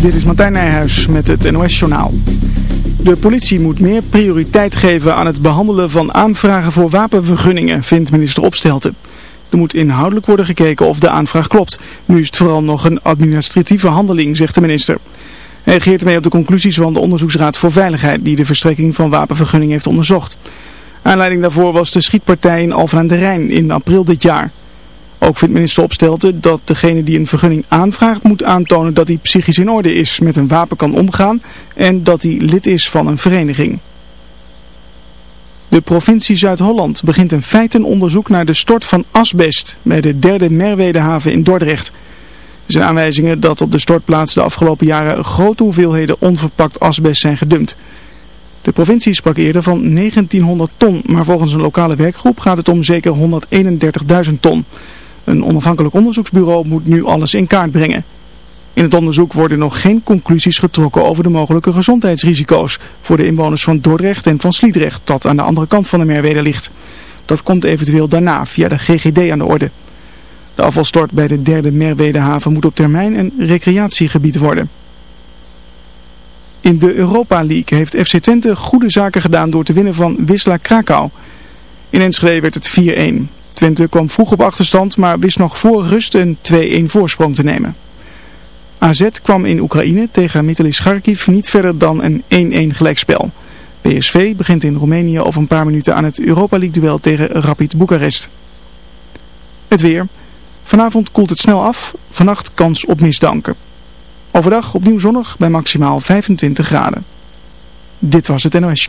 Dit is Martijn Nijhuis met het NOS-journaal. De politie moet meer prioriteit geven aan het behandelen van aanvragen voor wapenvergunningen, vindt minister Opstelten. Er moet inhoudelijk worden gekeken of de aanvraag klopt. Nu is het vooral nog een administratieve handeling, zegt de minister. Hij reageert ermee op de conclusies van de Onderzoeksraad voor Veiligheid die de verstrekking van wapenvergunningen heeft onderzocht. Aanleiding daarvoor was de schietpartij in Alphen aan de Rijn in april dit jaar. Ook vindt minister Opstelten dat degene die een vergunning aanvraagt moet aantonen dat hij psychisch in orde is, met een wapen kan omgaan en dat hij lid is van een vereniging. De provincie Zuid-Holland begint een feitenonderzoek naar de stort van asbest bij de derde Merwedehaven in Dordrecht. Er zijn aanwijzingen dat op de stortplaats de afgelopen jaren grote hoeveelheden onverpakt asbest zijn gedumpt. De provincie sprak eerder van 1900 ton, maar volgens een lokale werkgroep gaat het om zeker 131.000 ton. Een onafhankelijk onderzoeksbureau moet nu alles in kaart brengen. In het onderzoek worden nog geen conclusies getrokken over de mogelijke gezondheidsrisico's voor de inwoners van Dordrecht en van Sliedrecht, dat aan de andere kant van de Merwede ligt. Dat komt eventueel daarna via de GGD aan de orde. De afvalstort bij de derde Merwedehaven moet op termijn een recreatiegebied worden. In de Europa League heeft FC Twente goede zaken gedaan door te winnen van Wisla Krakau. In Enschede werd het 4-1. Twente kwam vroeg op achterstand, maar wist nog voor rust een 2-1 voorsprong te nemen. AZ kwam in Oekraïne tegen Mitalis Kharkiv niet verder dan een 1-1 gelijkspel. PSV begint in Roemenië over een paar minuten aan het Europa League duel tegen Rapid Boekarest. Het weer. Vanavond koelt het snel af, vannacht kans op misdanken. Overdag opnieuw zonnig bij maximaal 25 graden. Dit was het NOS.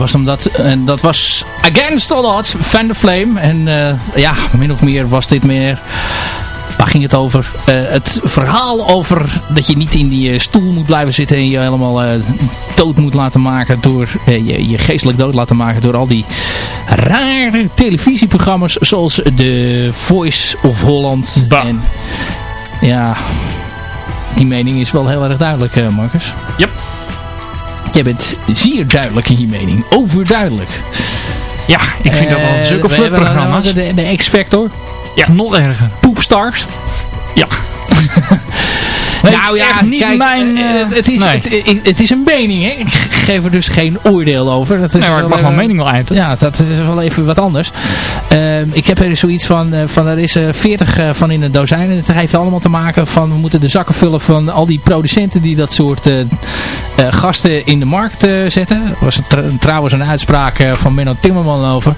Was omdat, en dat was Against All Odds, Van the Flame. En ja, min of meer was dit meer Waar ging het over? Uh, het verhaal over dat je niet in die stoel moet blijven zitten en je helemaal uh, dood moet laten maken door uh, je, je, geestelijk dood laten maken door al die rare televisieprogramma's zoals The Voice of Holland. Bah. En, ja, die mening is wel heel erg duidelijk, Marcus. Yep. Jij bent zeer duidelijk in je mening. Overduidelijk. Ja, ik vind dat wel zulke flutprogramma's. De, de, de X-Factor. Ja, nog erger. Poepstars. Ja. nou ja, niet kijk, mijn... Uh, het, is, nee. het, het, is een mening, hè. Ik geef er dus geen oordeel over. Dat is nee, maar ik mag wel mening wel uit. Ja, dat is wel even wat anders. Uh, ik heb er zoiets van, van er is er 40 van in een dozijn. En het heeft allemaal te maken van, we moeten de zakken vullen van al die producenten die dat soort gasten in de markt zetten. Er was tr trouwens een uitspraak van Menno Timmerman over.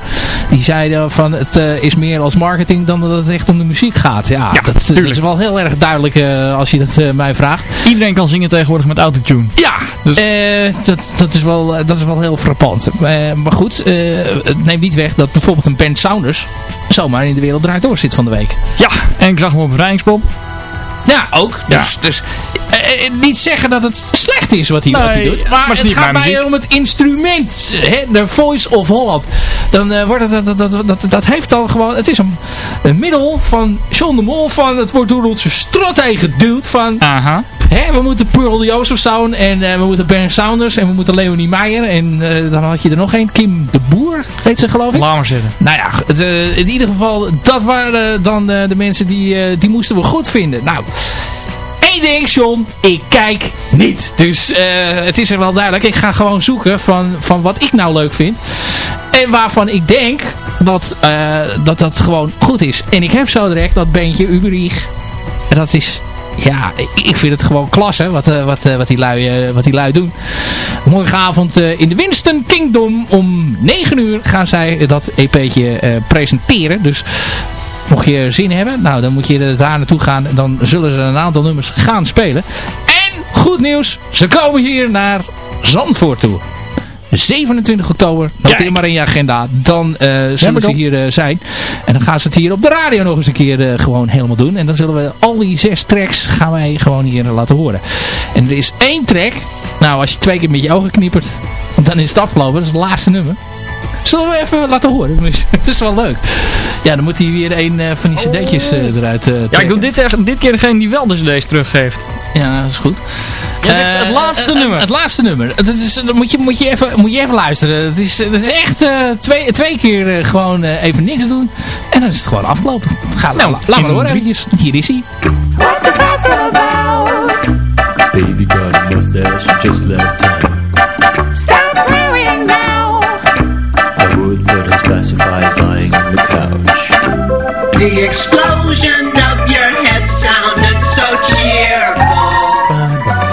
Die zei van, het is meer als marketing dan dat het echt om de muziek gaat. Ja, ja dat, dat, is wel heel erg duidelijk als je dat mij vraagt. Iedereen kan zingen tegenwoordig met autotune. Ja, dus. Uh, dat, dat, is wel, dat is wel heel frappant. Uh, maar goed, uh, het neemt niet weg dat bijvoorbeeld een band Sounders zomaar in de wereld draait door zit van de week. Ja, en ik zag hem op Rijnspop. Ja, ook. Dus, ja. dus uh, niet zeggen dat het slecht is wat hij, nee, wat hij doet. Maar, maar het, het gaat mij om het instrument. Hè, de Voice of Holland. Dan uh, wordt het, dat, dat, dat, dat heeft dan gewoon... Het is een, een middel van John de Mol van... Het wordt door onze strot heen geduwd van... Aha. Hè, we moeten Pearl Joseph Sound en uh, we moeten Ben Saunders en we moeten Leonie Meijer. En dan had je er nog één. Kim de Boer heet ze geloof ik. Laat maar zitten. Nou ja, het, in ieder geval dat waren dan de mensen die, die moesten we goed vinden. Nou... Eén ding, John. Ik kijk niet. Dus uh, het is er wel duidelijk. Ik ga gewoon zoeken van, van wat ik nou leuk vind. En waarvan ik denk dat, uh, dat dat gewoon goed is. En ik heb zo direct dat beentje Uberich. En dat is... Ja, ik vind het gewoon klasse wat, uh, wat, wat, die, lui, wat die lui doen. Morgenavond in de Winston Kingdom om 9 uur gaan zij dat EP'tje presenteren. Dus Mocht je zin hebben, nou dan moet je daar naartoe gaan. Dan zullen ze een aantal nummers gaan spelen. En goed nieuws, ze komen hier naar Zandvoort toe. 27 oktober, noteer maar in je agenda. Dan uh, zullen ze hier uh, zijn. En dan gaan ze het hier op de radio nog eens een keer uh, gewoon helemaal doen. En dan zullen we al die zes tracks gaan wij gewoon hier laten horen. En er is één track. Nou, als je twee keer met je ogen knippert, dan is het afgelopen. Dat is het laatste nummer. Zullen we even laten horen? Dat is wel leuk. Ja, dan moet hij weer een uh, van die cd'tjes uh, eruit uh, Ja, ik doe dit, dit keer degene die wel de cd's teruggeeft. Ja, dat is goed. Jij zegt het laatste nummer. Het laatste nummer. Dat is, dan moet je, moet je, even, moet je even luisteren. Het is, het is echt twee, twee keer gewoon even niks doen. En dan is het gewoon afgelopen. Ga, nou, la, laat maar horen eventjes. Hier is hij. What's the fuss about? Baby got a mustache, just left town. Is lying on the couch. The explosion of your head sounded so cheerful. Bye bye.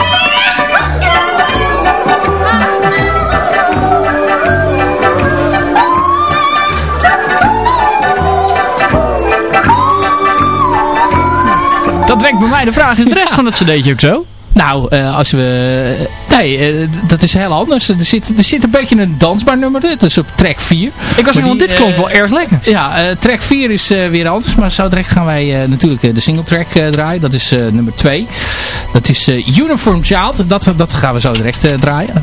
Dat wekt bij mij de vraag, is de rest van het cd'tje ook zo? Nou, uh, als we... nee, uh, dat is heel anders. Er zit, er zit een beetje een dansbaar nummer. Dat is op track 4. Ik was want dit klonk uh, wel erg lekker. Ja, track 4 is weer anders. Maar zo direct gaan wij natuurlijk de single track draaien. Dat is nummer 2. Dat is Uniform Child. Dat, dat gaan we zo direct draaien.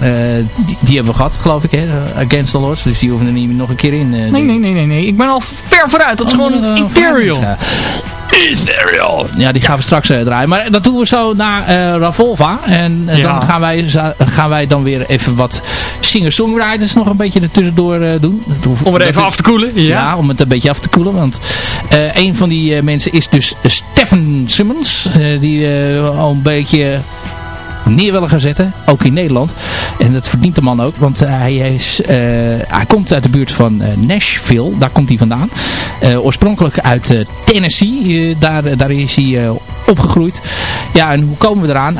Die, die, hebben we gehad, geloof ik. Hè? Against the Laws. Dus die hoeven er niet nog een keer in. nee, nee, nee, nee, nee. Ik ben al ver vooruit. Dat is oh, gewoon Imperial. Ethereal. Ja, die gaan we straks uh, draaien. Maar dat doen we zo naar uh, Ravolva. En uh, ja. dan gaan wij, gaan wij dan weer even wat singer-songwriters nog een beetje er tussendoor doen. Om het even af te koelen. Ja. ja. om het een beetje af te koelen. Want een van die mensen is dus Stefan Simmons. die al een beetje neer willen gaan zetten. Ook in Nederland. En dat verdient de man ook. Want uh, hij, is, uh, hij komt uit de buurt van uh, Nashville. Daar komt hij vandaan. oorspronkelijk uit Tennessee. daar, daar is hij opgegroeid. Ja, en hoe komen we eraan?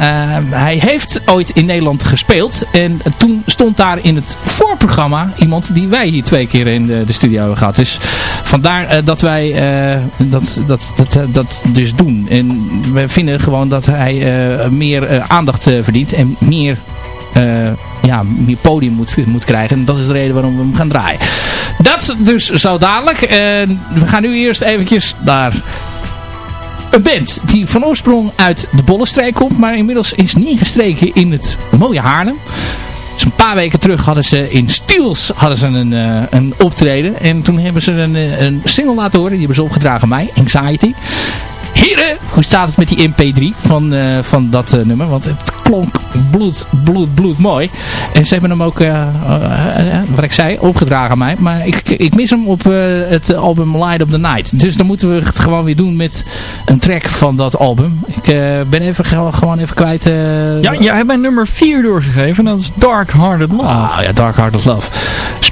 hij heeft ooit in Nederland gespeeld. En toen stond daar in het voorprogramma iemand die wij hier twee keer in de, de studio hebben gehad. Dus vandaar dat wij dat, dat, dat, dat dus doen. En we vinden gewoon dat hij meer aandacht verdient en meer ja, meer podium moet, moet krijgen. En dat is de reden waarom we hem gaan draaien. Dat dus zo dadelijk. we gaan nu eerst eventjes naar een band die van oorsprong uit de Bollenstreek komt, maar inmiddels is neergestreken in het mooie Haarlem. Dus een paar weken terug hadden ze in Stiels hadden ze een, uh, een optreden. En toen hebben ze een, een single laten horen. Die hebben ze opgedragen mij, Anxiety. Heren, hoe staat het met die MP3 van, uh, van dat nummer? Want het klonk bloed, bloed, bloed mooi. En ze hebben hem ook, uh, wat ik zei, opgedragen aan mij. Maar ik, ik mis hem op het album Light of the Night. Dus dan moeten we het gewoon weer doen met een track van dat album. Ik ben even, gewoon even kwijt. ja, jij hebt mijn nummer 4 doorgegeven. Dat is Dark Hearted Love. Ah ja, Dark Hearted Love.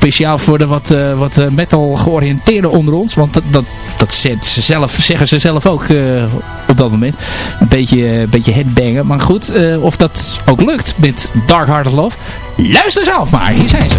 Speciaal voor de wat, wat metal georiënteerde onder ons. Want dat, dat, dat ze zelf, zeggen ze zelf ook op dat moment. Een beetje, beetje headbangen. Maar goed, of dat ook lukt met Dark Hearted Love. Luister zelf maar, hier zijn ze.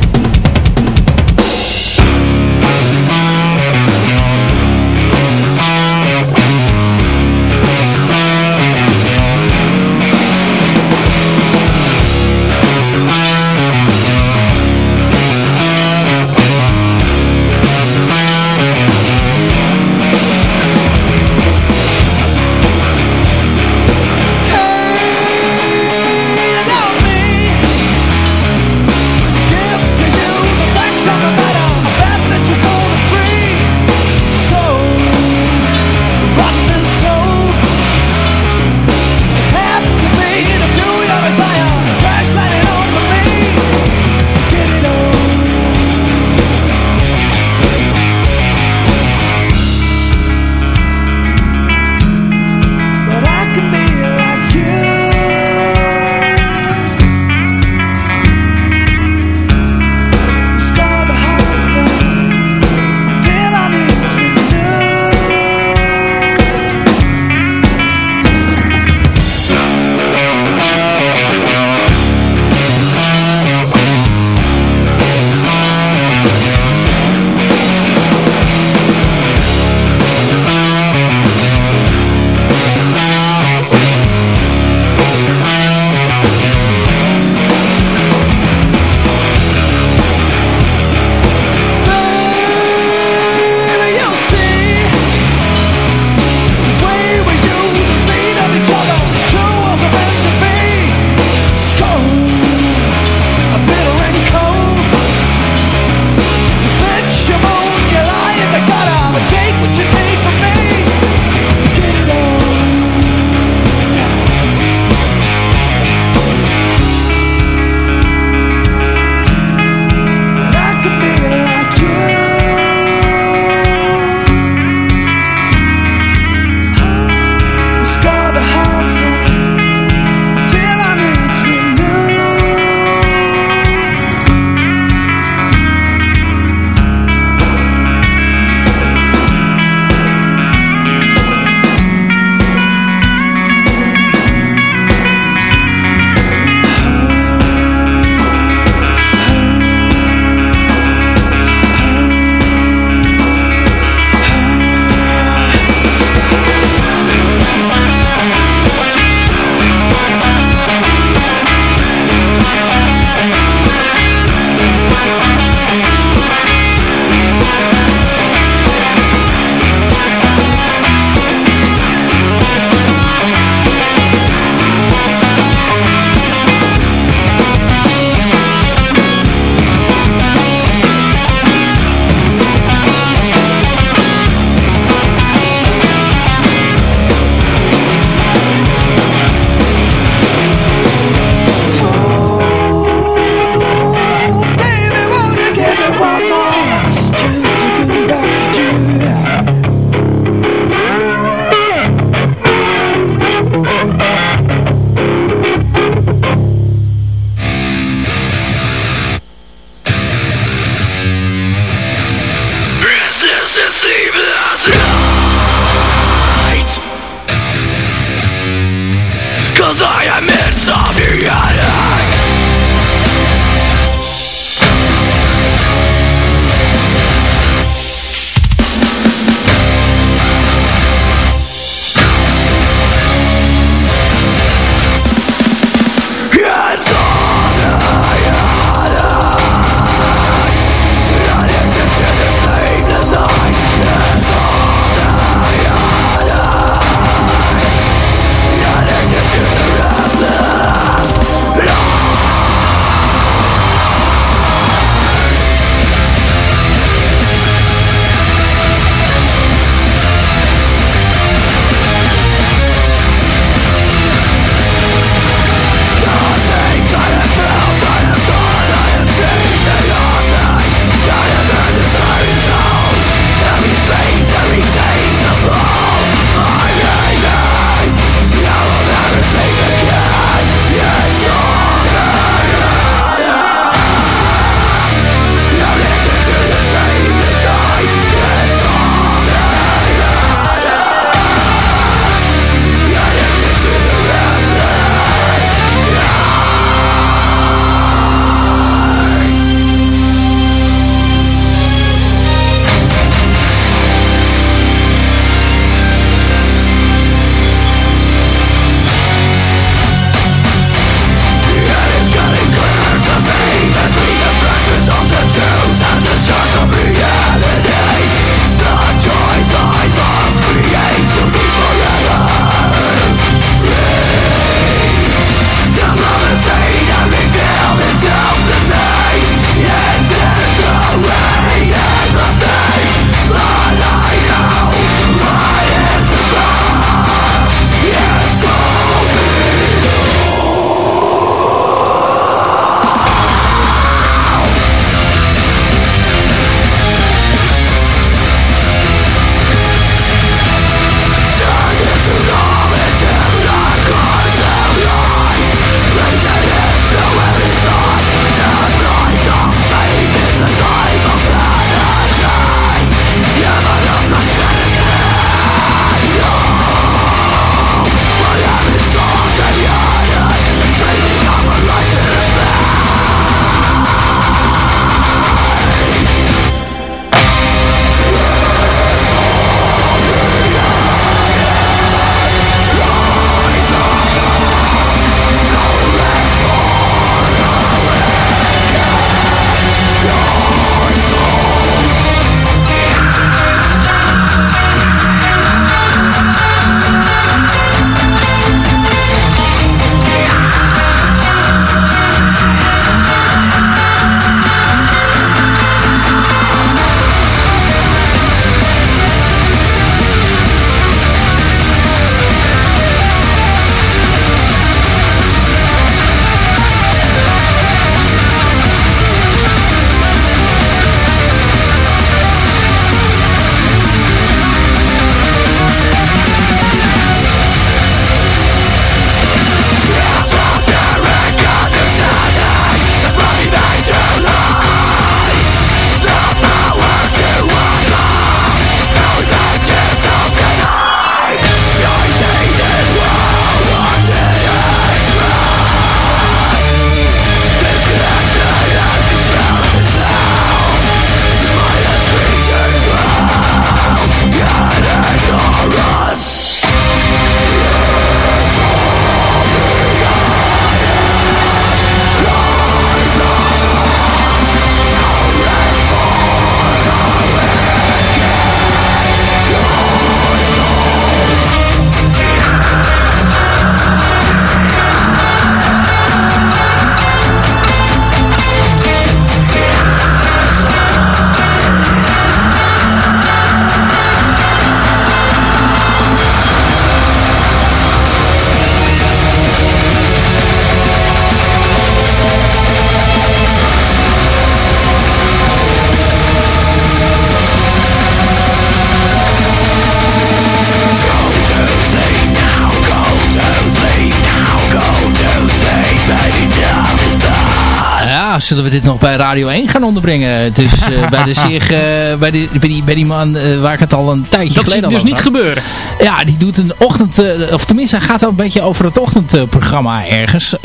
Zullen we dit nog bij Radio 1 gaan onderbrengen? Dus uh, bij, de zich, uh, bij, de, bij, die, bij die man uh, waar ik het al een tijdje dat geleden Dat dus niet gebeuren. Ja, die doet een ochtend, of tenminste hij gaat wel een beetje over het ochtendprogramma ergens.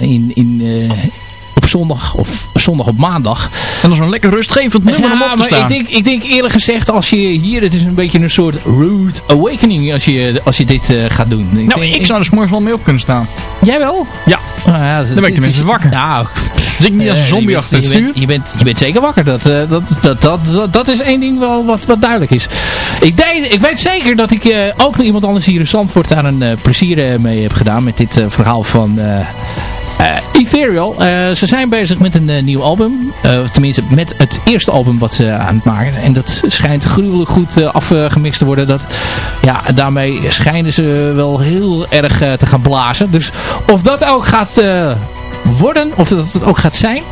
in, in, op zondag of zondag op maandag. En is een lekker rustgevend nummer ja, om op te maar staan. Ik denk, ik denk eerlijk gezegd, als je hier, het is een beetje een soort rude awakening als je, als je dit uh, gaat doen. Ik nou, denk, ik zou er s'morgens wel mee op kunnen staan. Jij wel? Ja. Nou ja Dan ben ik tenminste wakker. Nou, Zit ik niet als een zombie achter het stuur? Je bent, je, bent, zeker wakker. Dat, uh, dat, dat, dat, dat, is één ding wel wat, wat duidelijk is. Ik, deed, ik weet zeker dat ik uh, ook nog iemand anders hier in Zandvoort daar een uh, plezier mee heb gedaan. Met dit verhaal van... Uh, Ethereal, uh, ze zijn bezig met een uh, nieuw album. tenminste, met het eerste album wat ze aan het maken. En dat schijnt gruwelijk goed afgemixt te worden. Dat, ja, daarmee schijnen ze wel heel erg te gaan blazen. Dus of dat ook gaat worden, of dat het ook gaat zijn...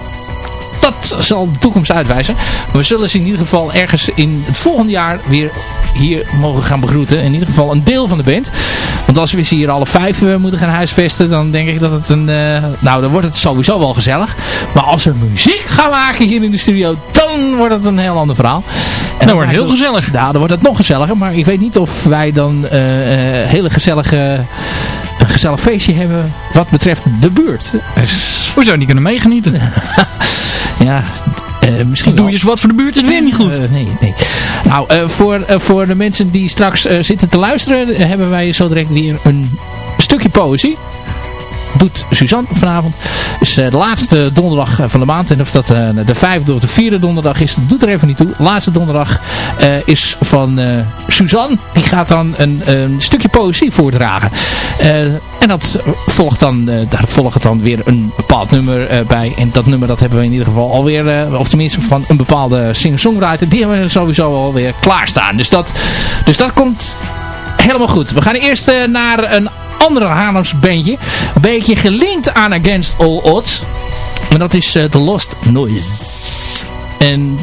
Dat zal de toekomst uitwijzen. We zullen ze in ieder geval ergens in het volgende jaar weer hier mogen gaan begroeten. In ieder geval een deel van de band. Want als we ze hier alle vijf uh, moeten gaan huisvesten, dan denk ik dat het een... Uh, nou, dan wordt het sowieso wel gezellig. Maar als we muziek gaan maken hier in de studio, dan wordt het een heel ander verhaal. En dan, wordt het heel gezellig. Ja, dan wordt het nog gezelliger. Maar ik weet niet of wij dan uh, hele gezellige... Een gezellig feestje hebben wat betreft de buurt. Dus... Hoe zou je niet kunnen meegenieten? ja, uh, misschien Doe je eens wat voor de buurt, is weer niet goed. Uh, nee, nee. Nou, uh, voor, voor de mensen die straks zitten te luisteren, hebben wij zo direct weer een stukje poëzie. Doet Suzanne vanavond. is de laatste donderdag van de maand. En of dat de vijfde of de vierde donderdag is, dat doet er even niet toe. Laatste donderdag is van Suzanne. Die gaat dan een, een stukje poëzie voordragen. En dat volgt dan, daar volgt dan weer een bepaald nummer bij. En dat nummer dat hebben we in ieder geval alweer, of tenminste van een bepaalde singer-songwriter. Die hebben we sowieso alweer klaarstaan. Dus dat, dus dat komt helemaal goed. We gaan eerst naar een andere Haarlems bandje. Een beetje gelinkt aan Against All Odds. En dat is The Lost Noise. En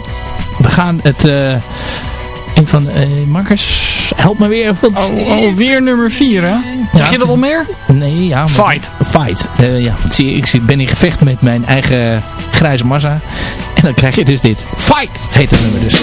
we gaan het... een van makkers help me weer. Want, oh, alweer nummer 4, hè? Zeg ja, je dat al meer? Nee, ja. Maar, fight. Fight. Uh, ja, zie ik ben in gevecht met mijn eigen grijze massa. En dan krijg je dus dit. Fight heet het nummer dus.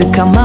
To come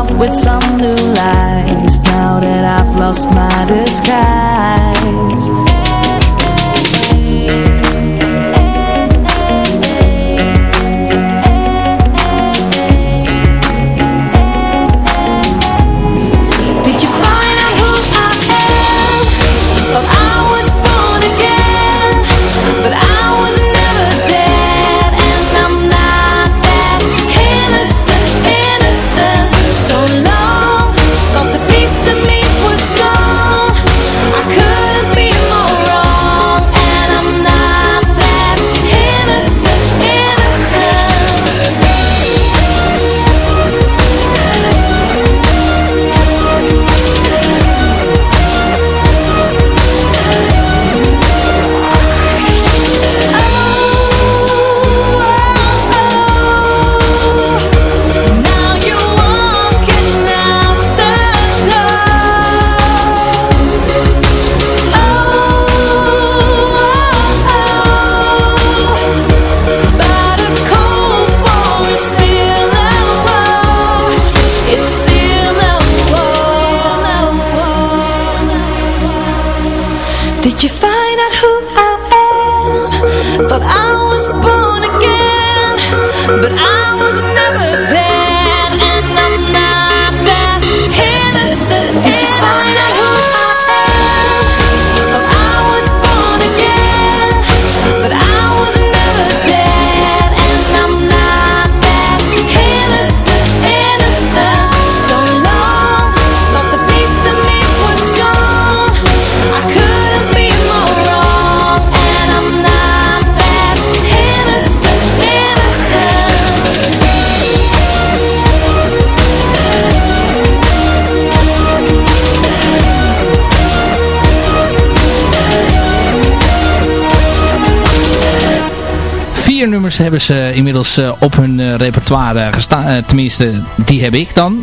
nummers hebben ze inmiddels eh, op hun eh, repertoire gestaan. Eh, tenminste, die heb ik dan.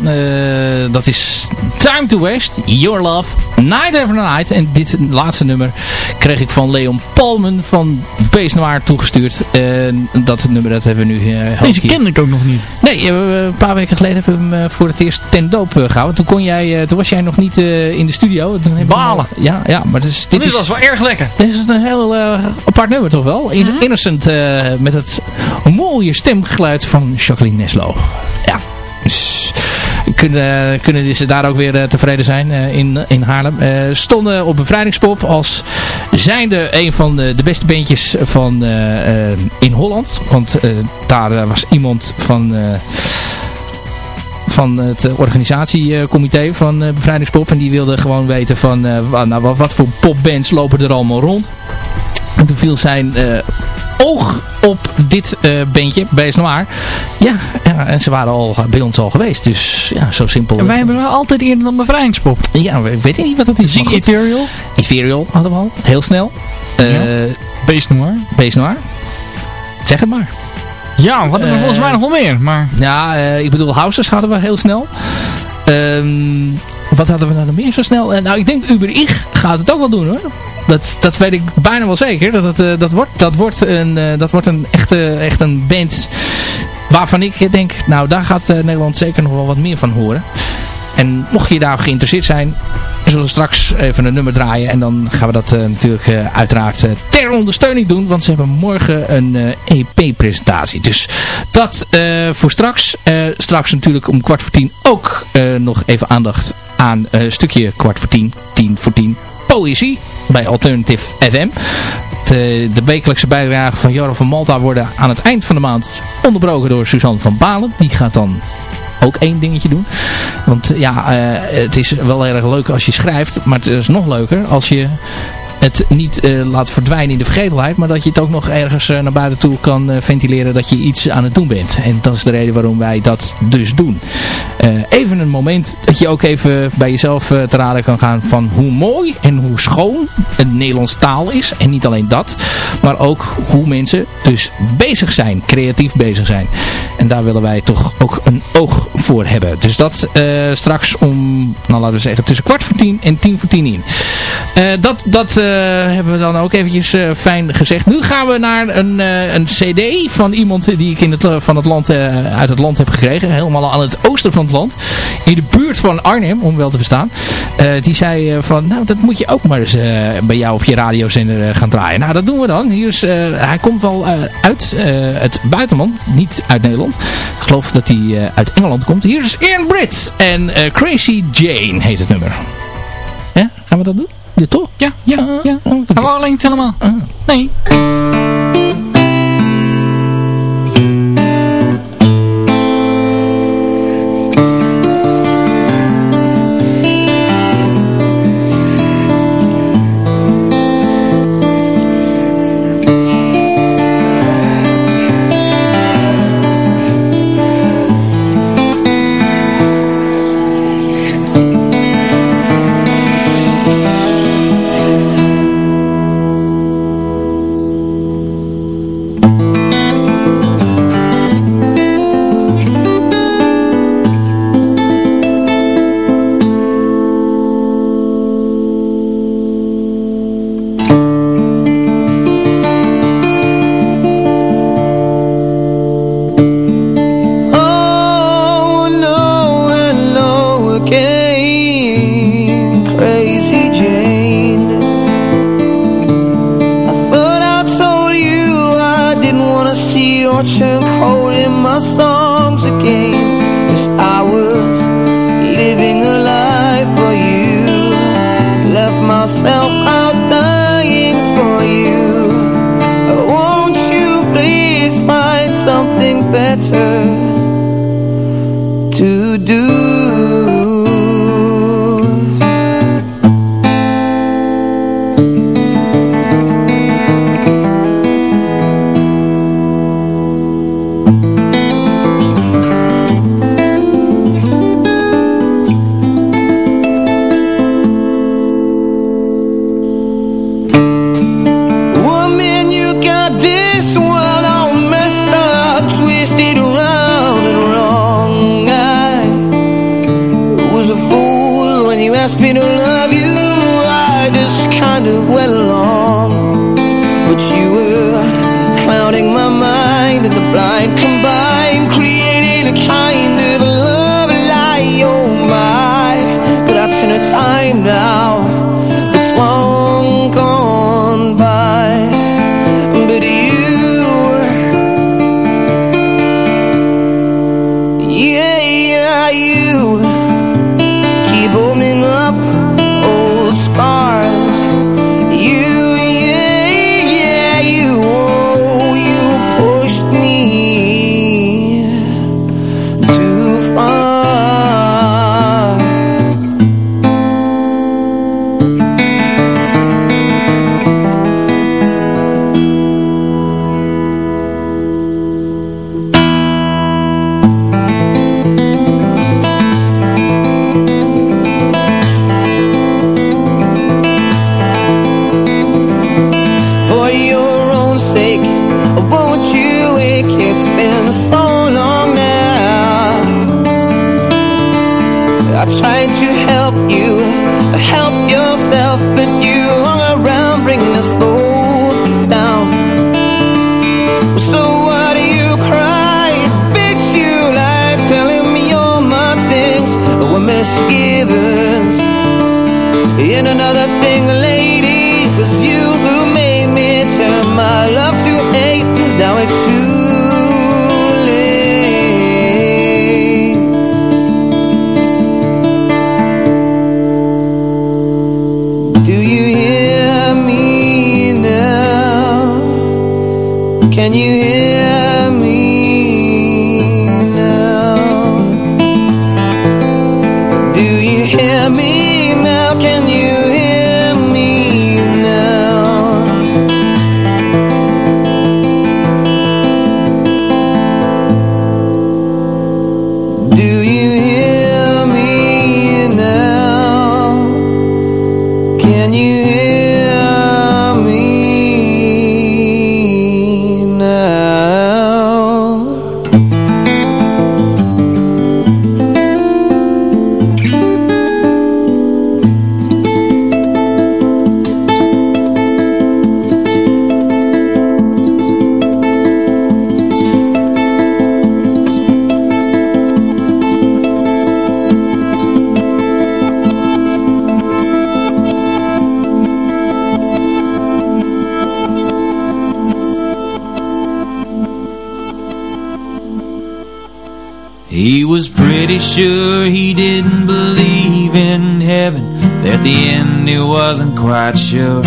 Dat is Time to Waste, Your Love, Night After Night. En dit laatste nummer kreeg ik van Leon Palmen van Beest Noir toegestuurd. En dat nummer dat hebben we nu elke Deze kende ik ook nog niet. Nee, eh, een paar weken geleden hebben we hem eh, voor het eerst ten doop eh, gehouden. Toen, kon jij, eh, toen was jij nog niet eh, in de studio. Toen hem Balen. Ja, ja, maar dit is, dit Dit is, was wel erg lekker. dit is een heel apart nummer toch wel? In, Innocent eh, met het mooie stemgeluid van Jacqueline Neslo. Kunnen, kunnen ze daar ook weer eh, tevreden zijn eh, in, in Haarlem. Eh, stonden op bevrijdingspop als zijnde een van de, beste bandjes van, in Holland. Want daar was iemand van... van het organisatiecomité van Bevrijdingspop. En die wilde gewoon weten van nou, wat, voor popbands lopen er allemaal rond. En toen viel zijn oog op dit eh bandje, Bees Noir. Ja, ja, en ze waren al bij ons al geweest. Dus ja, zo simpel. En wij hebben wel altijd eerder dan bevrijdingspop. Ja, we weten niet wat dat is. Goed. Ethereal, Ethereal hadden we al. Heel snel. Eh Ja. Beest Noir. Bees Noir. Zeg het maar. Ja, wat hebben we Eh, volgens mij nog wel meer. Maar Ja, eh, ik bedoel, Houses hadden we heel snel. Ehm, wat hadden we nou nog meer zo snel? Eh, nou, ik denk Uber Ich gaat het ook wel doen hoor. Dat, dat weet ik bijna wel zeker. Dat, het, eh, dat, wordt, dat, wordt een, eh, dat wordt een echte, echt een band waarvan ik denk, nou daar gaat Nederland zeker nog wel wat meer van horen. En mocht je daar geïnteresseerd zijn, We zullen straks even een nummer draaien. En dan gaan we dat natuurlijk uiteraard ter ondersteuning doen. Want ze hebben morgen een EP-presentatie. Dus dat voor straks. straks natuurlijk om kwart voor tien ook nog even aandacht aan een stukje kwart voor tien. Tien voor tien poëzie bij Alternative FM. De, de wekelijkse bijdragen van Jorre van Malta worden aan het eind van de maand onderbroken door Suzanne van Balen. Die gaat dan ook één dingetje doen. Want ja, uh, het is wel erg leuk als je schrijft. Maar het is nog leuker als je het niet uh, laat verdwijnen in de vergetelheid. Maar dat je het ook nog ergens uh, naar buiten toe kan uh, ventileren dat je iets aan het doen bent. En dat is de reden waarom wij dat dus doen. even een moment dat je ook even bij jezelf te raden kan gaan van hoe mooi en hoe schoon een Nederlands taal is. En niet alleen dat. Maar ook hoe mensen dus bezig zijn. Creatief bezig zijn. En daar willen wij toch ook een oog voor hebben. Dus dat straks om, nou laten we zeggen, tussen kwart voor tien en tien voor tien in. Dat, dat eh, hebben we dan ook eventjes uh, fijn gezegd. Nu gaan we naar een, een cd van iemand die ik in het, van het land, uit het land heb gekregen. Helemaal aan het oosten van het land. In de buurt van Arnhem, om wel te verstaan. die zei van, nou dat moet je ook maar eens bij jou op je radiozender gaan draaien. Nou dat doen we dan. Hier is, hij komt wel uit het buitenland, niet uit Nederland. Ik geloof dat hij uit Engeland komt. Hier is Ian Britt en Crazy Jane heet het nummer. Gaan we dat doen? Ja, toch? Ja, ja, ja. Gaan we alleen helemaal? Ah. Nee. something better to do. help yourself, you hung around bringing us both down. So why do you cry? You like telling me all my things were misgivings in another. Quite sure.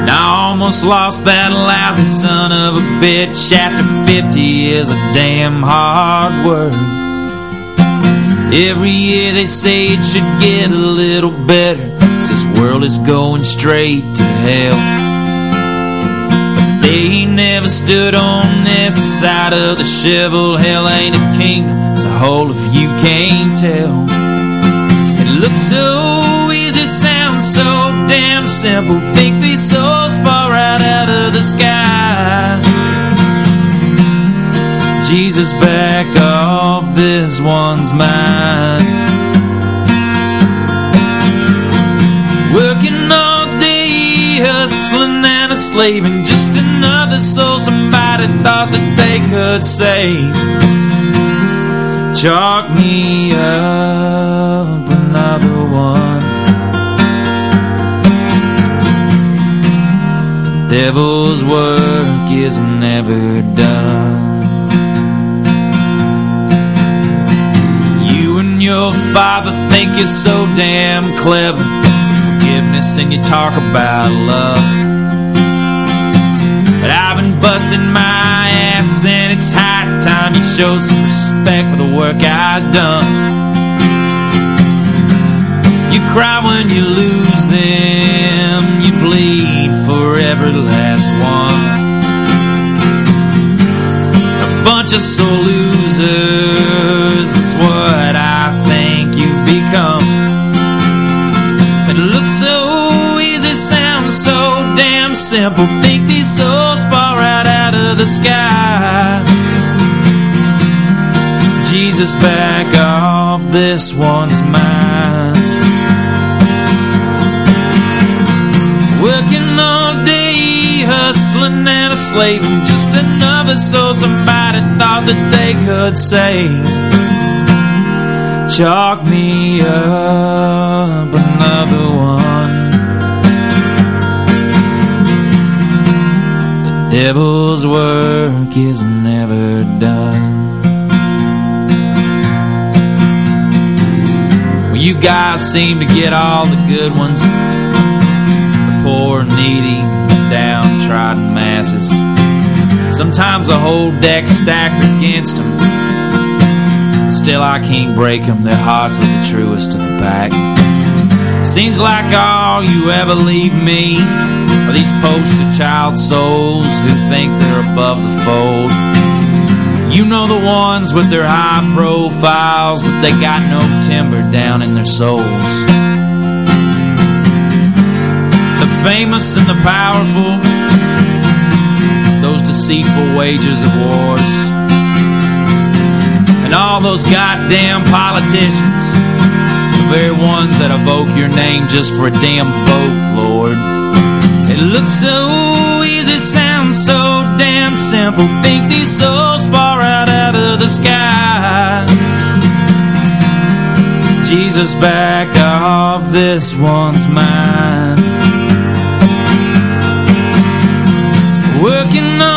And I almost lost that lousy son of a bitch. After 50 is a damn hard word. Every year they say it should get a little better. 'cause this world is going straight to hell. They never stood on this side of the shovel. Hell ain't a kingdom, it's a hole if you can't tell. It looks so easy, sounds so damn simple. Think these souls fall right out of the sky. Jesus, back off, this one's mine. Working all day, hustling and a slaving. Just another soul somebody thought that they could save. Chalk me up devil's work is never done. You and your father think you're so damn clever forgiveness and you talk about love. But I've been busting my ass and it's high time you showed some respect for the work I've done. You cry when you lose them, you bleed for every last one. A bunch of sore losers is what I think you've become. It looks so easy, sounds so damn simple. Think these souls fall right out of the sky. Jesus, back off, this one's mine. Hustling and. Just another soul somebody thought that they could save. Chalk me up another one. The devil's work is never done. Well, you guys seem to get all the good ones. The poor, needy, downtrodden masses. Sometimes the whole deck stacked against them. Still, I can't break them. Their hearts are the truest to the back. Seems like all you ever leave me are these poster child souls who think they're above the fold. You know the ones with their high profiles, but they got no timber down in their souls. The famous and the powerful, deceitful wages of wars and all those goddamn politicians, the very ones that evoke your name just for a damn vote, Lord. It looks so easy, sounds so damn simple. Think these souls fall right out of the sky. Jesus, back off, this one's mine. Working day,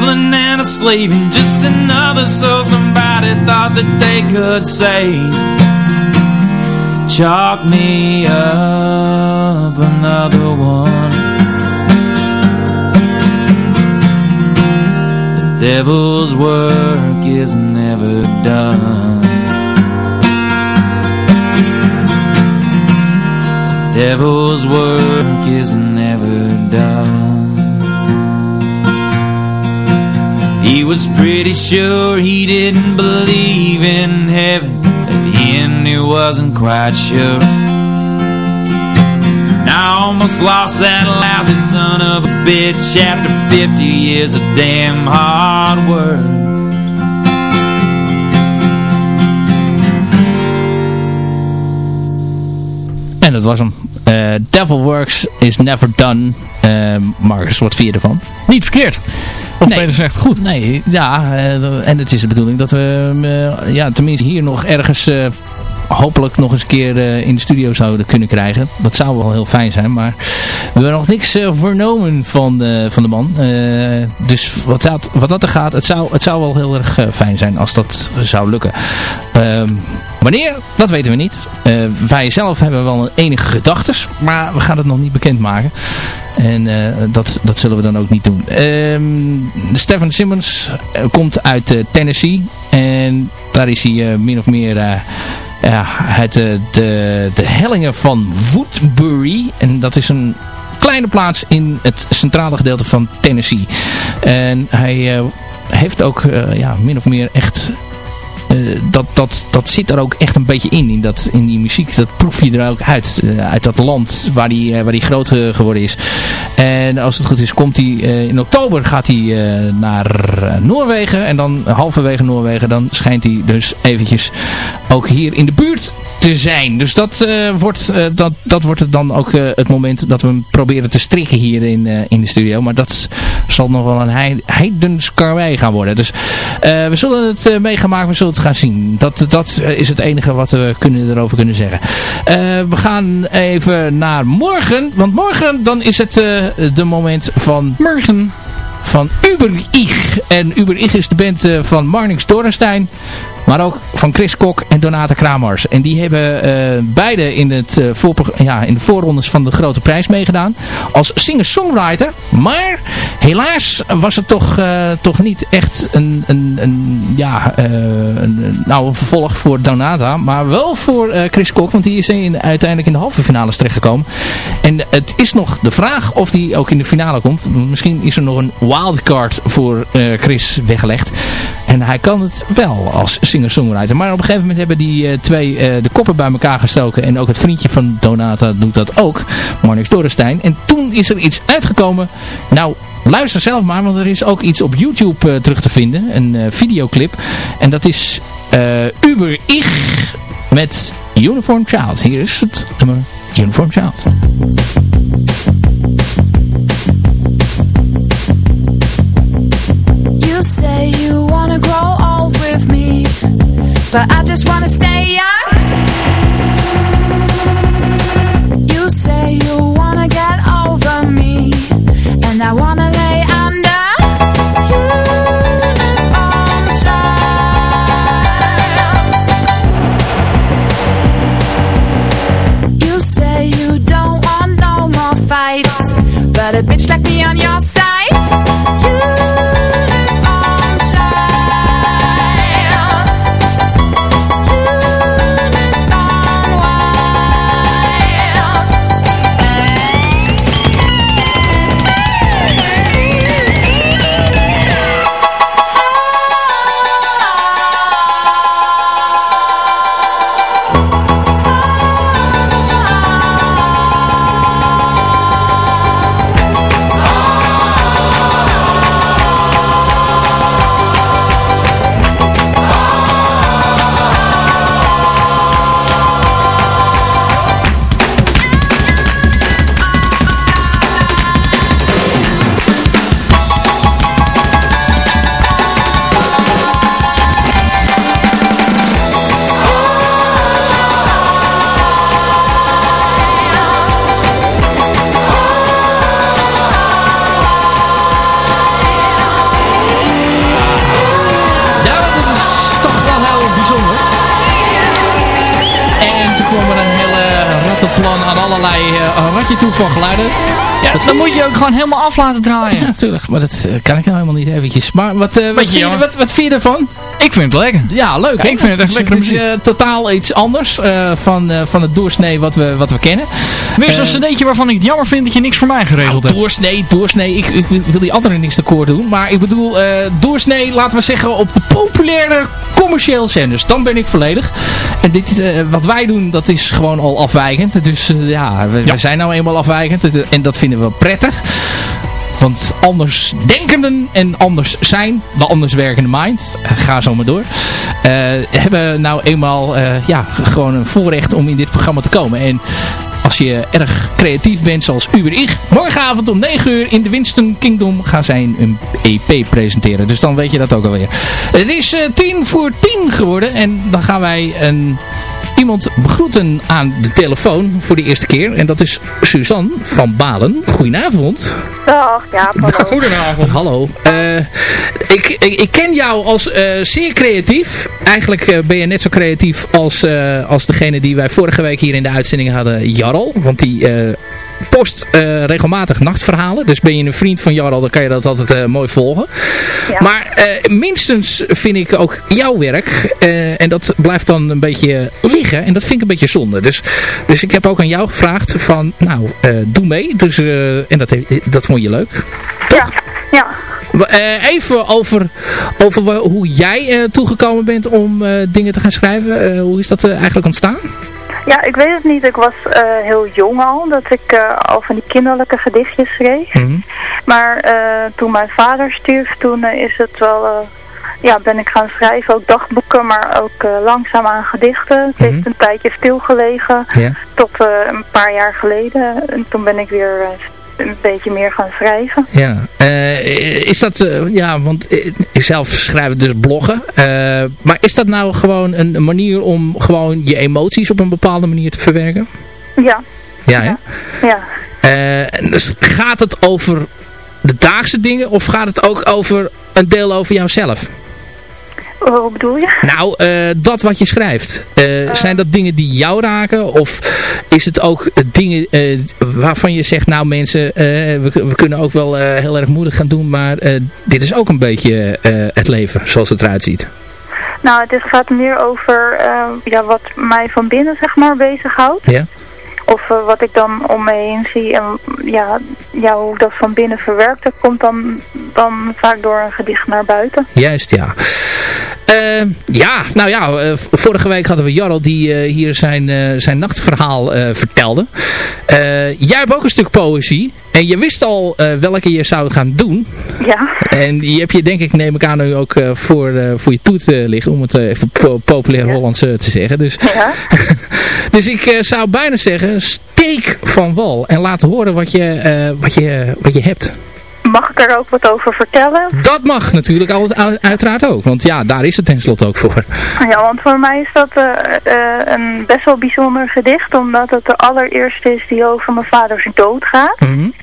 hustling and a slaving, just another soul somebody thought that they could save. Chalk me up another one. The devil's work is never done. The devil's work is never done. He was pretty sure he didn't believe in heaven. At the end, he wasn't quite sure. Now I almost lost that lousy son of a bitch after 50 years of damn hard work. En dat was hem. Uh, Devil Works is never done. Uh, Marcus, wat vind je ervan? Niet verkeerd. Of Nee. beter gezegd, goed. Nee, ja. eh, en het is de bedoeling dat we eh, ja, tenminste hier nog ergens eh, hopelijk nog eens een keer in de studio zouden kunnen krijgen. Dat zou wel heel fijn zijn, maar we hebben nog niks vernomen van, van de man. Dus wat dat, wat dat er gaat, het zou, het zou wel heel erg fijn zijn als dat zou lukken. Ehm, wanneer, dat weten we niet. Eh, wij zelf hebben wel enige gedachtes, maar we gaan het nog niet bekendmaken. En eh, dat, dat zullen we dan ook niet doen. Ehm Stephen Simmons eh, komt uit Tennessee. En daar is hij min of meer... eh, de, de hellingen van Woodbury. En dat is een kleine plaats in het centrale gedeelte van Tennessee. En hij heeft ook ja, min of meer echt... eh, dat, dat, dat zit er ook echt een beetje in, in, dat, in die muziek. Dat proef je er ook uit. eh, uit dat land waar hij eh, waar die groot geworden is. En als het goed is, komt hij in oktober gaat hij naar Noorwegen. En dan halverwege Noorwegen, dan schijnt hij dus eventjes ook hier in de buurt te zijn. Dus dat, eh, wordt, eh, dat, dat wordt het dan ook eh, het moment dat we hem proberen te strikken hier in, in de studio. Maar dat zal nog wel een hei- heidens karwei gaan worden. Dus we zullen het meegemaakt, we zullen het gaan zien. Dat, dat is het enige wat we kunnen, erover kunnen zeggen. We gaan even naar morgen. Want morgen dan is het de moment van... Morgen. Van Uber Ich. En Uber Ich is de band van Marnix Dorenstein. Maar ook van Chris Kok en Donata Kramars. En die hebben eh, beide in, het, eh, voorpro- ja, in de voorrondes van de Grote Prijs meegedaan. Als singer-songwriter. Maar helaas was het toch, eh, toch niet echt een, een, een, ja, een, nou, een vervolg voor Donata. Maar wel voor Chris Kok. Want die is in, uiteindelijk in de halve finales terechtgekomen. En het is nog de vraag of die ook in de finale komt. Misschien is er nog een wildcard voor Chris weggelegd. En hij kan het wel als singer-songwriter. Maar op een gegeven moment hebben die eh, twee eh, de koppen bij elkaar gestoken. En ook het vriendje van Donata doet dat ook. Marnix Dorenstein. En toen is er iets uitgekomen. Nou, luister zelf maar. Want er is ook iets op YouTube eh, terug te vinden. Een videoclip. En dat is Uber Ich met Uniform Child. Hier is het nummer Uniform Child. But I just wanna stay young. You say you wanna get over me, and I wanna gewoon helemaal af laten draaien. Ja, natuurlijk. Maar dat uh, kan ik nou helemaal niet eventjes. Maar wat, uh, wat, vind, je, wat, wat vind je ervan? Ik vind het lekker. Ja, leuk. Ja, ik vind het echt lekker. Het is uh, totaal iets anders uh, van, van het doorsnee wat we, wat we kennen. Weer zo'n cd'tje waarvan ik het jammer vind dat je niks voor mij geregeld hebt. Doorsnee, doorsnee. Ik, ik, wil die andere niks tekort doen. Maar ik bedoel, doorsnee, laten we zeggen, op de populaire commerciële zenders. Dan ben ik volledig. En dit, wat wij doen, dat is gewoon al afwijkend. Dus ja we, ja, we zijn nou eenmaal afwijkend. En dat vinden we prettig. Want anders denkenden en anders zijn, de anders werkende mind, ga zo maar door, uh, hebben nou eenmaal uh, ja, gewoon een voorrecht om in dit programma te komen. En als je erg creatief bent zoals Uber Ich, morgenavond om 9 uur in de Winston Kingdom gaan zij een EP presenteren. Dus dan weet je dat ook alweer. Het is uh, tien voor tien geworden en dan gaan wij een iemand begroeten aan de telefoon voor de eerste keer. En dat is Suzanne van Balen. Goedenavond. Dag, ja. Hallo. Goedenavond. Hallo. Uh, ik, ik, ik, ken jou als uh, zeer creatief. Eigenlijk uh, ben je net zo creatief als, als degene die wij vorige week hier in de uitzending hadden, Jarl. Want die post uh, regelmatig nachtverhalen. Dus ben je een vriend van Jarl, dan kan je dat altijd uh, mooi volgen. Ja. Maar uh, minstens vind ik ook jouw werk. en dat blijft dan een beetje liggen. En dat vind ik een beetje zonde. Dus, dus ik heb ook aan jou gevraagd van, nou, doe mee. Dus, en dat, dat vond je leuk. Toch? Ja, ja. even over, over hoe jij toegekomen bent om dingen te gaan schrijven. hoe is dat eigenlijk ontstaan? Ja, ik weet het niet. Ik was uh, heel jong al, dat ik uh, al van die kinderlijke gedichtjes schreef. Mm -hmm. Maar uh, toen mijn vader stierf, toen is het wel, ja, ben ik gaan schrijven. Ook dagboeken, maar ook langzaam aan gedichten. Het mm -hmm. heeft een tijdje stilgelegen, yeah. tot een paar jaar geleden. En toen ben ik weer een beetje meer gaan schrijven. Ja, uh, is dat, uh, ja, want ik zelf schrijf dus bloggen. Uh, maar is dat nou gewoon een manier om gewoon je emoties op een bepaalde manier te verwerken? Ja. Ja, hè? Ja. dus gaat het over de daagse dingen of gaat het ook over een deel over jouzelf? Hoe bedoel je? Nou, uh, dat wat je schrijft. Uh, uh. Zijn dat dingen die jou raken? Of is het ook dingen waarvan je zegt, nou mensen, we, we, kunnen ook wel heel erg moedig gaan doen, maar dit is ook een beetje het leven zoals het eruit ziet? Nou, het gaat meer over ja, wat mij van binnen zeg maar bezighoudt. Ja. Of wat ik dan om me heen zie en ja, ja, hoe dat van binnen verwerkt, dat komt dan, dan vaak door een gedicht naar buiten. Juist, ja. Uh, ja, nou ja, uh, vorige week hadden we Jarl die uh, hier zijn, zijn nachtverhaal vertelde. jij hebt ook een stuk poëzie. En je wist al welke je zou gaan doen. Ja. En die heb je denk ik, neem ik aan, nu ook voor, voor je toet liggen. Om het even po populair ja. Hollands te zeggen. Dus, ja. dus ik zou bijna zeggen, steek van wal. En laat horen wat je, wat je, wat je hebt. Mag ik er ook wat over vertellen? Dat mag natuurlijk altijd, uiteraard ook. Want ja, daar is het tenslotte ook voor. Ja, want voor mij is dat uh, uh, een best wel bijzonder gedicht. Omdat het de allereerste is die over mijn vaders dood gaat. Mm -hmm.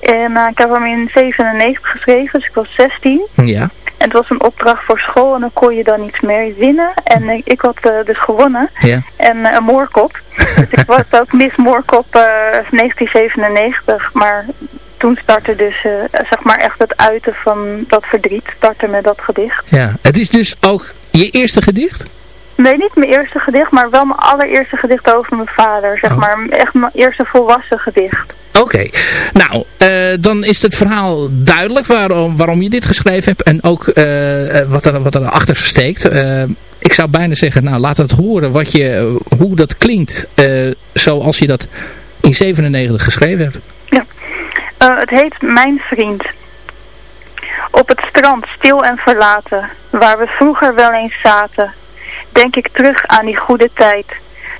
En uh, ik heb hem in 97 geschreven, dus ik was 16. Ja. En het was een opdracht voor school en dan kon je dan iets meer winnen. En ik, ik had dus gewonnen. Ja. En een moorkop. dus ik was ook Miss Moorkop 1997. Maar toen startte dus uh, zeg maar echt het uiten van dat verdriet, startte met dat gedicht. Ja, het is dus ook je eerste gedicht? Nee, niet mijn eerste gedicht, maar wel mijn allereerste gedicht over mijn vader, zeg oh. maar. Echt mijn eerste volwassen gedicht. Oké, okay. nou, uh, dan is het verhaal duidelijk waarom, waarom je dit geschreven hebt en ook uh, wat, er, wat erachter steekt. ik zou bijna zeggen, nou laat het horen wat je, hoe dat klinkt zoals je dat in 97 geschreven hebt. Uh, het heet Mijn Vriend. Op het strand, stil en verlaten, waar we vroeger wel eens zaten, denk ik terug aan die goede tijd,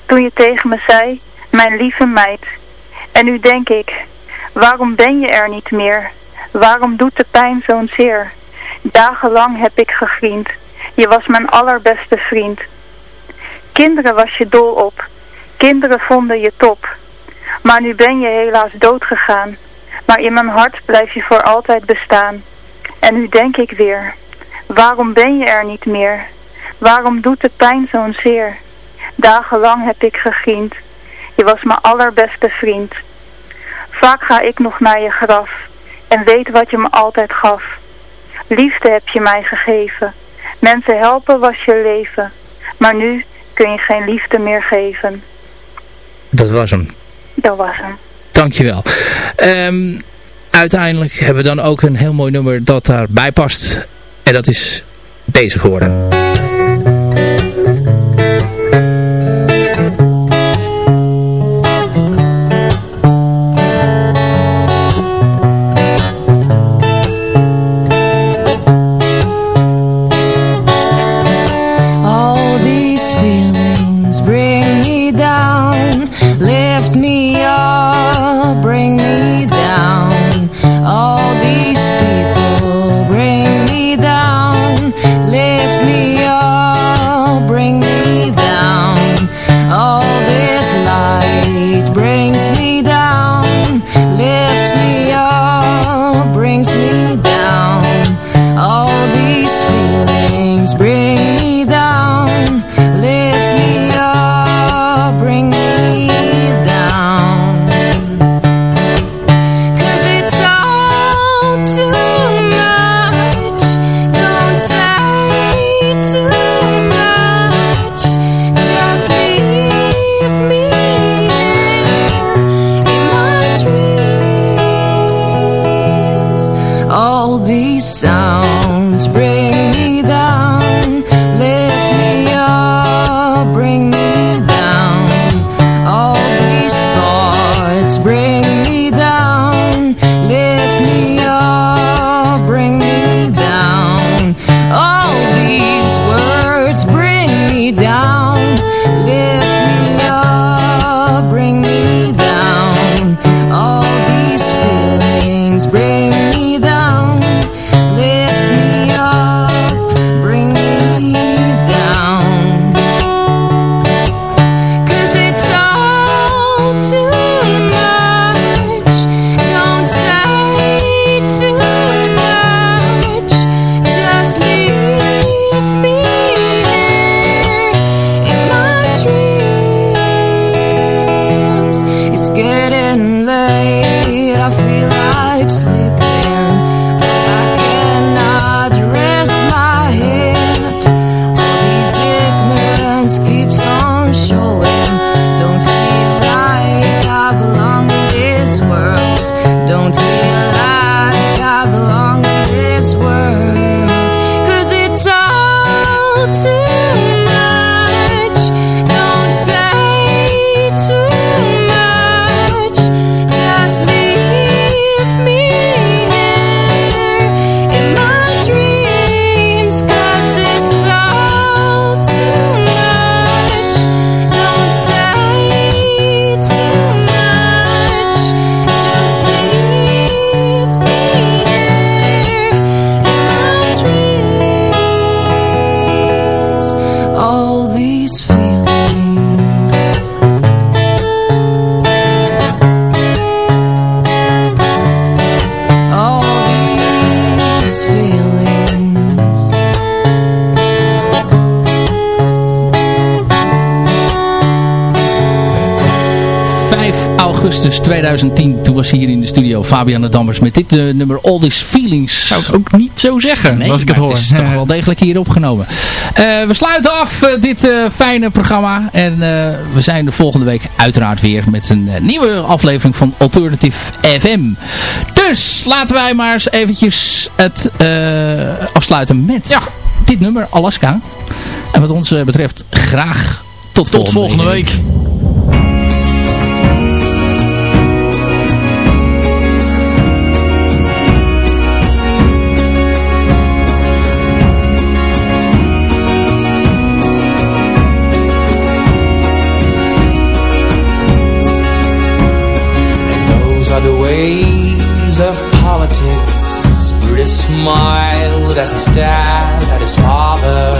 toen je tegen me zei, mijn lieve meid. En nu denk ik, waarom ben je er niet meer? Waarom doet de pijn zo'n zeer? Dagenlang heb ik gegriend, je was mijn allerbeste vriend. Kinderen was je dol op, kinderen vonden je top, maar nu ben je helaas doodgegaan. Maar in mijn hart blijf je voor altijd bestaan. En nu denk ik weer, waarom ben je er niet meer? Waarom doet de pijn zo'n zeer? Dagenlang heb ik gegriend. Je was mijn allerbeste vriend. Vaak ga ik nog naar je graf en weet wat je me altijd gaf. Liefde heb je mij gegeven. Mensen helpen was je leven. Maar nu kun je geen liefde meer geven. Dat was hem. Dat was hem. Dankjewel. Um, uiteindelijk hebben we dan ook een heel mooi nummer dat daarbij past. En dat is deze geworden. 2010. Toen was hier in de studio Fabian Dammers met dit uh, nummer All These Feelings. Zou ik ook niet zo zeggen, nee, als ik het hoor. het is toch wel degelijk hier opgenomen. Uh, we sluiten af uh, dit fijne programma. En we zijn de volgende week uiteraard weer met een nieuwe aflevering van Alternative FM. Dus laten wij maar eens eventjes het afsluiten met ja. dit nummer Alaska. En wat ons betreft graag tot, tot volgende, volgende week. week. Ways of politics. Brutus smiled as he stared at his father.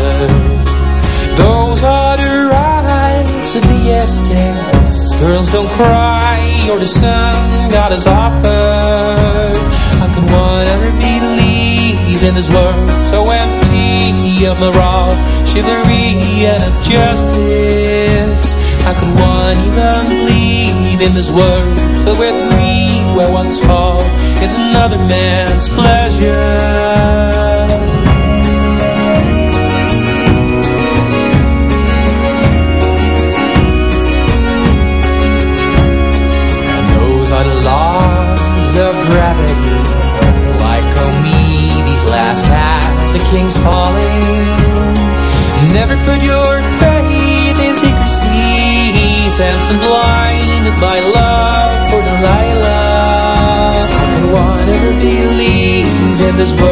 Those are the rights of the estates. Girls don't cry, or the sun God has offered. How can one ever believe in this world so empty of morale, chivalry, and of justice? How could one even believe in this world filled with greed where one's fault is another man's pleasure? This world